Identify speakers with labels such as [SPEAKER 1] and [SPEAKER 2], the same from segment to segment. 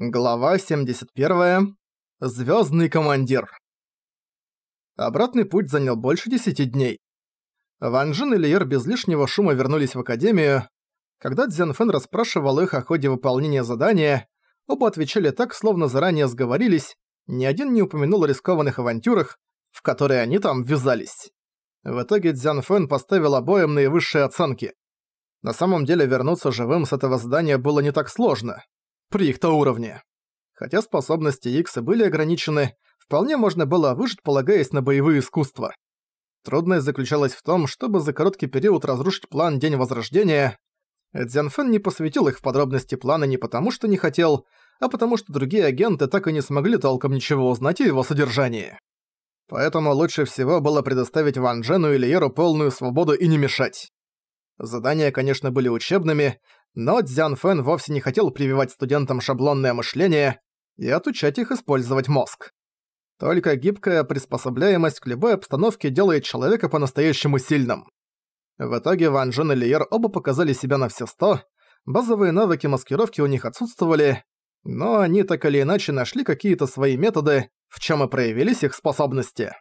[SPEAKER 1] Глава 71. Звездный командир. Обратный путь занял больше десяти дней. Ван Джин и Лиер без лишнего шума вернулись в Академию. Когда Цзян Фэн расспрашивал их о ходе выполнения задания, оба отвечали так, словно заранее сговорились, ни один не упомянул о рискованных авантюрах, в которые они там ввязались. В итоге Цзян Фэн поставил обоим наивысшие оценки. На самом деле вернуться живым с этого задания было не так сложно при их-то уровне. Хотя способности Икса были ограничены, вполне можно было выжить, полагаясь на боевые искусства. Трудность заключалась в том, чтобы за короткий период разрушить план День Возрождения. Дзянфэн не посвятил их в подробности плана не потому, что не хотел, а потому что другие агенты так и не смогли толком ничего узнать о его содержании. Поэтому лучше всего было предоставить Ван Джену и Лиеру полную свободу и не мешать. Задания, конечно, были учебными, но Цзян Фэн вовсе не хотел прививать студентам шаблонное мышление и отучать их использовать мозг. Только гибкая приспособляемость к любой обстановке делает человека по-настоящему сильным. В итоге Ван Джен и Лиер оба показали себя на все сто, базовые навыки маскировки у них отсутствовали, но они так или иначе нашли какие-то свои методы, в чем и проявились их способности.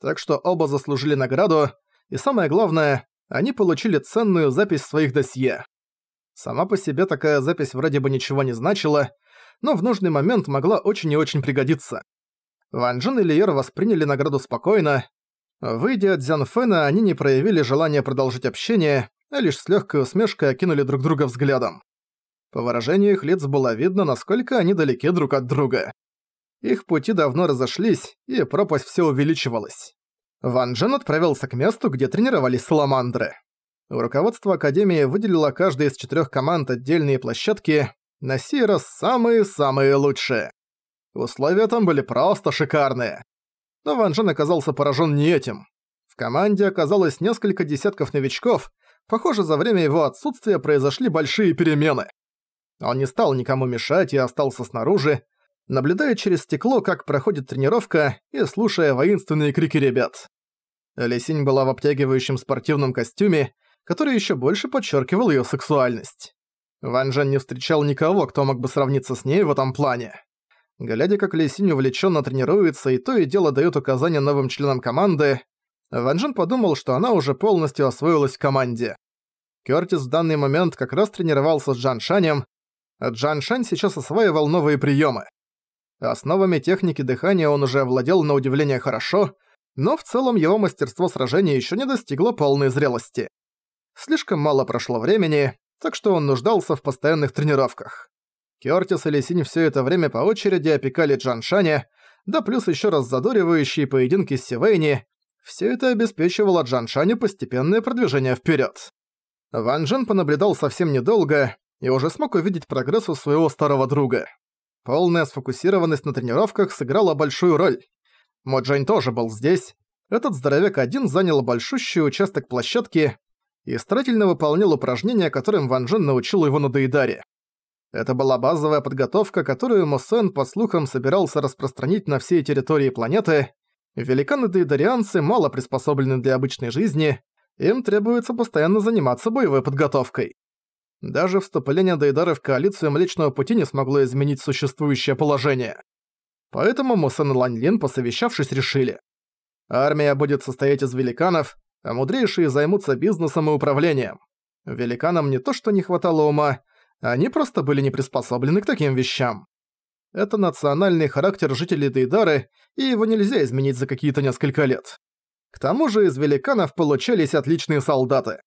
[SPEAKER 1] Так что оба заслужили награду, и самое главное, они получили ценную запись в своих досье. Сама по себе такая запись вроде бы ничего не значила, но в нужный момент могла очень и очень пригодиться. Ван Джен и Лиер восприняли награду спокойно. Выйдя от Зян Фэна, они не проявили желания продолжить общение, а лишь с легкой усмешкой окинули друг друга взглядом. По выражению их лиц было видно, насколько они далеки друг от друга. Их пути давно разошлись, и пропасть все увеличивалась. Ван Джен отправился к месту, где тренировались саламандры. Руководство Академии выделило каждой из четырех команд отдельные площадки, на сей раз самые-самые лучшие. Условия там были просто шикарные. Но Ван Джен оказался поражен не этим. В команде оказалось несколько десятков новичков, похоже, за время его отсутствия произошли большие перемены. Он не стал никому мешать и остался снаружи, наблюдая через стекло, как проходит тренировка, и слушая воинственные крики ребят. Лисинь была в обтягивающем спортивном костюме, который еще больше подчеркивал ее сексуальность. Ван Джен не встречал никого, кто мог бы сравниться с ней в этом плане. Глядя, как Лейсинь увлеченно тренируется и то и дело дает указания новым членам команды, Ван Джен подумал, что она уже полностью освоилась в команде. Кёртис в данный момент как раз тренировался с Джан Шанем, а Джан Шань сейчас осваивал новые приемы. Основами техники дыхания он уже овладел на удивление хорошо, но в целом его мастерство сражения еще не достигло полной зрелости. Слишком мало прошло времени, так что он нуждался в постоянных тренировках. Кёртис и Лисинь всё это время по очереди опекали Джан Шаня, да плюс ещё раз задоривающие поединки с Сивейни, всё это обеспечивало Джан Шаню постепенное продвижение вперёд. Ван Джен понаблюдал совсем недолго и уже смог увидеть прогресс у своего старого друга. Полная сфокусированность на тренировках сыграла большую роль. Мо Джень тоже был здесь. Этот здоровяк один занял большущий участок площадки, и старательно выполнял упражнения, которым Ван Джен научил его на Дейдаре. Это была базовая подготовка, которую Мосен, по слухам, собирался распространить на всей территории планеты. Великаны-дейдарианцы мало приспособлены для обычной жизни, им требуется постоянно заниматься боевой подготовкой. Даже вступление Дейдара в коалицию Млечного Пути не смогло изменить существующее положение. Поэтому Мусен и Лань Лин, посовещавшись, решили. Армия будет состоять из великанов, а мудрейшие займутся бизнесом и управлением. Великанам не то что не хватало ума, они просто были не приспособлены к таким вещам. Это национальный характер жителей Дейдары, и его нельзя изменить за какие-то несколько лет. К тому же из великанов получались отличные солдаты.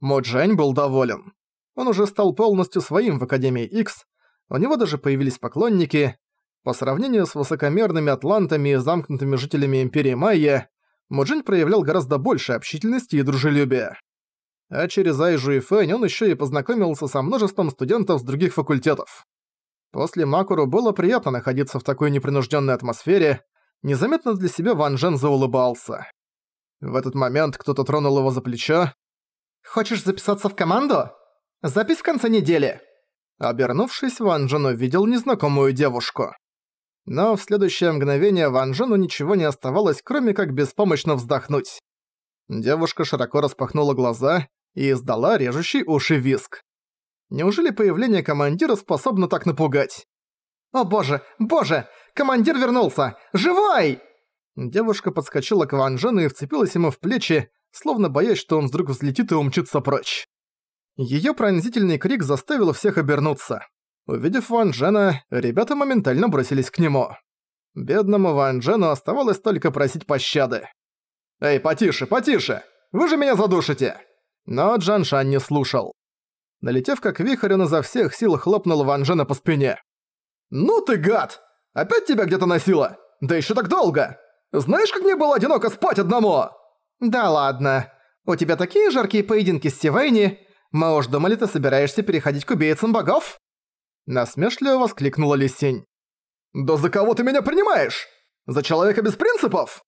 [SPEAKER 1] Моджень был доволен. Он уже стал полностью своим в Академии X, у него даже появились поклонники. По сравнению с высокомерными атлантами и замкнутыми жителями Империи Майя, Муджин проявлял гораздо больше общительности и дружелюбия. А через Айжу и Фэнь он еще и познакомился со множеством студентов с других факультетов. После Макуру было приятно находиться в такой непринужденной атмосфере, незаметно для себя Ван Джен заулыбался. В этот момент кто-то тронул его за плечо. «Хочешь записаться в команду? Запись в конце недели!» Обернувшись, Ван Джен увидел незнакомую девушку. Но в следующее мгновение Ван Джену ничего не оставалось, кроме как беспомощно вздохнуть. Девушка широко распахнула глаза и издала режущий уши виск. Неужели появление командира способно так напугать? «О боже, боже! Командир вернулся! Живой!» Девушка подскочила к Ван Джену и вцепилась ему в плечи, словно боясь, что он вдруг взлетит и умчится прочь. Её пронзительный крик заставил всех обернуться. Увидев Ван Джена, ребята моментально бросились к нему. Бедному Ван Джену оставалось только просить пощады. «Эй, потише, потише! Вы же меня задушите!» Но Джан Шан не слушал. Налетев как вихрь, он изо всех сил хлопнул Ван Джена по спине. «Ну ты гад! Опять тебя где-то носило? Да ещё так долго! Знаешь, как мне было одиноко спать одному?» «Да ладно. У тебя такие жаркие поединки с Сивейни. Мы уж думали, ты собираешься переходить к убийцам богов?» Насмешливо воскликнула Лисень. «Да за кого ты меня принимаешь? За человека без принципов?»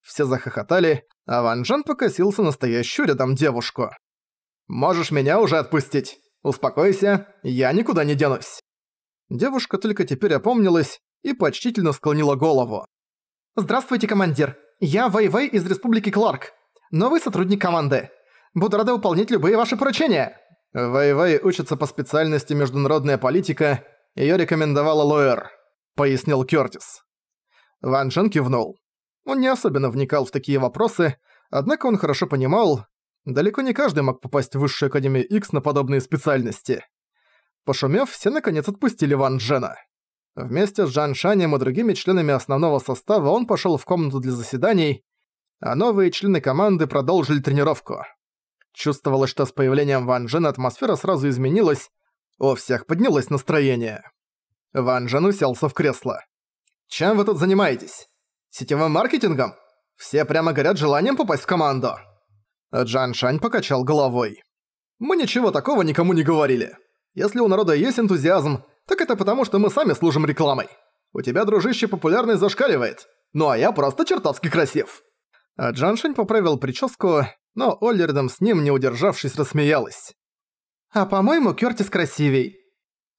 [SPEAKER 1] Все захохотали, а Ван Джен покосился настоящую рядом девушку. «Можешь меня уже отпустить. Успокойся, я никуда не денусь». Девушка только теперь опомнилась и почтительно склонила голову. «Здравствуйте, командир. Я Вэй-Вэй из Республики Кларк. Новый сотрудник команды. Буду рада выполнять любые ваши поручения». Вэй-Вэй учится по специальности международная политика, её рекомендовала Лоэр, пояснил Кёртис. Ван Джен кивнул. Он не особенно вникал в такие вопросы, однако он хорошо понимал, далеко не каждый мог попасть в Высшую Академию X на подобные специальности. Пошумев, все наконец отпустили Ван Джена. Вместе с Джан Шанем и другими членами основного состава он пошёл в комнату для заседаний, а новые члены команды продолжили тренировку. Чувствовалось, что с появлением Ван Джена атмосфера сразу изменилась, у всех поднялось настроение. Ван Джен уселся в кресло. «Чем вы тут занимаетесь? Сетевым маркетингом? Все прямо горят желанием попасть в команду». Джан Шань покачал головой. «Мы ничего такого никому не говорили. Если у народа есть энтузиазм, так это потому, что мы сами служим рекламой. У тебя, дружище, популярность зашкаливает. Ну а я просто чертовски красив». А Джан Шань поправил прическу, но Олли рядом с ним, не удержавшись, рассмеялась. «А по-моему, Кёртис красивей».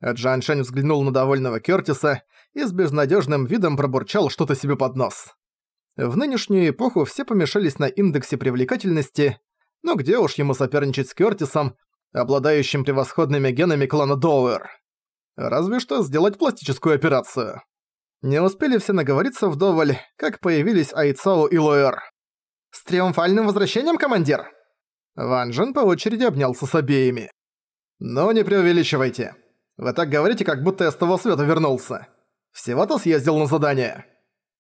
[SPEAKER 1] Джан Шань взглянул на довольного Кёртиса и с безнадежным видом пробурчал что-то себе под нос. В нынешнюю эпоху все помешались на индексе привлекательности, но где уж ему соперничать с Кёртисом, обладающим превосходными генами клана Доуэр. Разве что сделать пластическую операцию. Не успели все наговориться вдоволь, как появились Айцао и Лоэр. «С триумфальным возвращением, командир!» Ван Джен по очереди обнялся с обеими. «Но не преувеличивайте. Вы так говорите, как будто я с того света вернулся. Всего-то съездил на задание.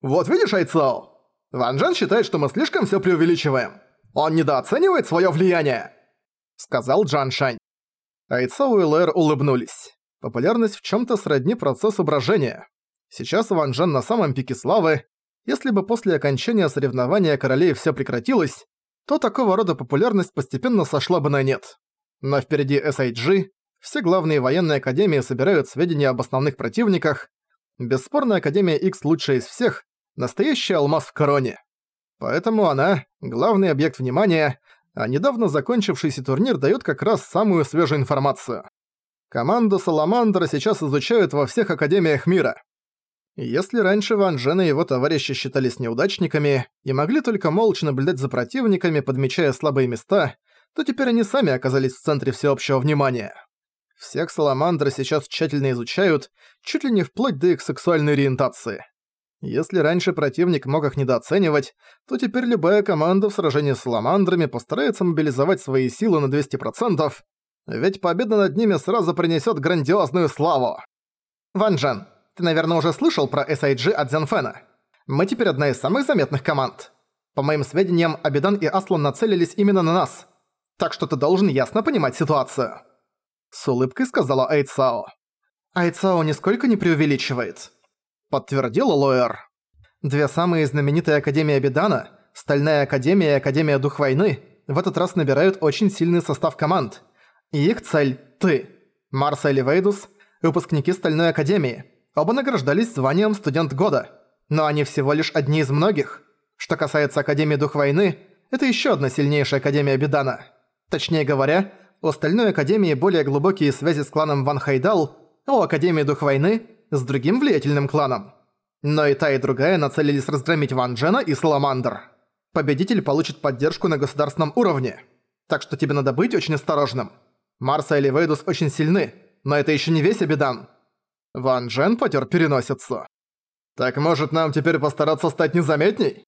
[SPEAKER 1] Вот видишь, Айцао? Ван Джен считает, что мы слишком всё преувеличиваем. Он недооценивает своё влияние!» Сказал Джан Шань. Айцао и Лэр улыбнулись. Популярность в чём-то сродни процессу брожения. Сейчас Ван Джен на самом пике славы, если бы после окончания соревнования королей всё прекратилось, то такого рода популярность постепенно сошла бы на нет. Но впереди SIG, все главные военные академии собирают сведения об основных противниках, бесспорно Академия X лучшая из всех, настоящий алмаз в короне. Поэтому она – главный объект внимания, а недавно закончившийся турнир даёт как раз самую свежую информацию. Команду Саламандра сейчас изучают во всех академиях мира. Если раньше Ван Джен и его товарищи считались неудачниками и могли только молча наблюдать за противниками, подмечая слабые места, то теперь они сами оказались в центре всеобщего внимания. Всех Саламандр сейчас тщательно изучают, чуть ли не вплоть до их сексуальной ориентации. Если раньше противник мог их недооценивать, то теперь любая команда в сражении с Саламандрами постарается мобилизовать свои силы на 200%, ведь победа над ними сразу принесет грандиозную славу. Ван Джен, ты, наверное, уже слышал про SIG от Зенфена. Мы теперь одна из самых заметных команд. По моим сведениям, Абидан и Аслан нацелились именно на нас. Так что ты должен ясно понимать ситуацию. С улыбкой сказала Айцао. Айцао нисколько не преувеличивает. Подтвердила Лоэр. Две самые знаменитые Академии Абидана, Стальная Академия и Академия Дух Войны, в этот раз набирают очень сильный состав команд. И их цель – ты. Марса или Вейдус – выпускники Стальной Академии – Оба награждались званием «Студент года», но они всего лишь одни из многих. Что касается Академии Дух Войны, это еще одна сильнейшая Академия Бедана. Точнее говоря, у остальной Академии более глубокие связи с кланом Ван Хайдал, а у Академии Дух Войны – с другим влиятельным кланом. Но и та, и другая нацелились разгромить Ван Джена и Саламандр. Победитель получит поддержку на государственном уровне. Так что тебе надо быть очень осторожным. Марса или Вейдус очень сильны, но это еще не весь Абидан. Ван Джен потер переносицу. «Так может нам теперь постараться стать незаметней?»